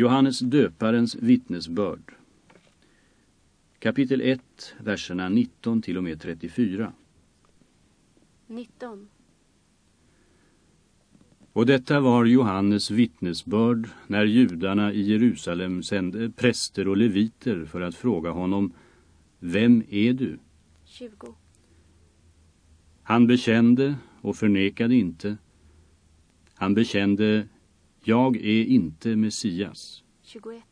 Johannes döparens vittnesbörd. Kapitel 1, verserna 19 till och med 34. 19. Och detta var Johannes vittnesbörd när judarna i Jerusalem sände präster och leviter för att fråga honom Vem är du? 20. Han bekände och förnekade inte. Han bekände Jag är inte Messias. 21.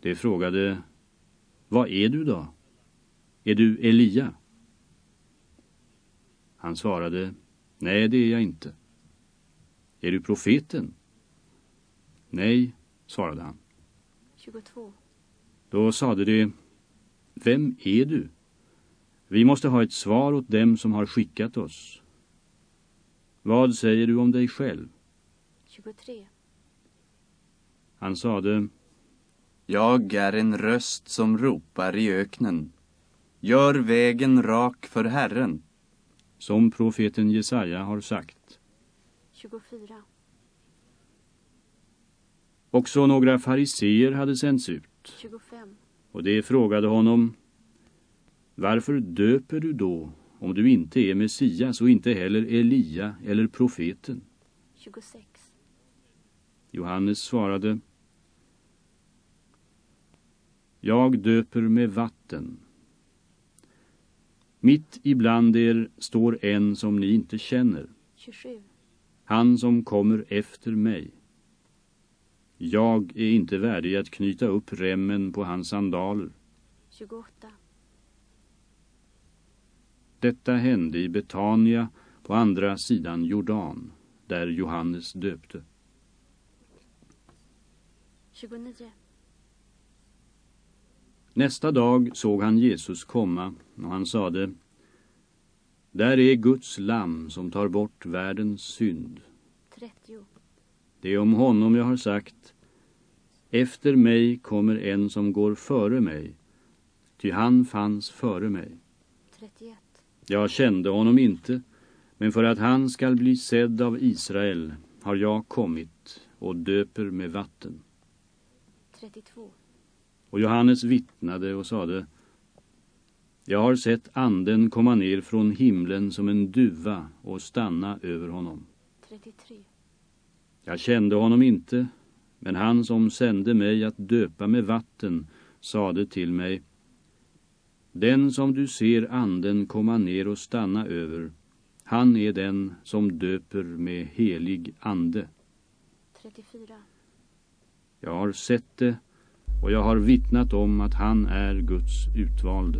De frågade Vad är du då? Är du Elia? Han svarade Nej, det är jag inte. Är du profeten? Nej, svarade han. 22. Då sade de Vem är du? Vi måste ha ett svar åt dem som har skickat oss. Vad säger du om dig själv? 23. Han sade Jag är en röst som ropar i öknen. Gör vägen rak för Herren. Som profeten Jesaja har sagt. 24. Också några fariseer hade sänts ut. 25. Och det frågade honom Varför döper du då om du inte är Messias och inte heller Elia eller profeten? 26. Johannes svarade Jag döper med vatten. Mitt ibland er står en som ni inte känner. 27. Han som kommer efter mig. Jag är inte värdig att knyta upp remmen på hans sandaler. 28. Detta hände i Betania på andra sidan Jordan, där Johannes döpte. 29. Nästa dag såg han Jesus komma och han sade Där är Guds lamm som tar bort världens synd. 30. Det är om honom jag har sagt Efter mig kommer en som går före mig, ty han fanns före mig. 31. Jag kände honom inte, men för att han skall bli sedd av Israel har jag kommit och döper med vatten. 32. Och Johannes vittnade och sade Jag har sett anden komma ner från himlen som en duva och stanna över honom. 33. Jag kände honom inte, men han som sände mig att döpa med vatten sade till mig Den som du ser anden komma ner och stanna över, han är den som döper med helig ande. 34. Jag har sett det och jag har vittnat om att han är Guds utvalde.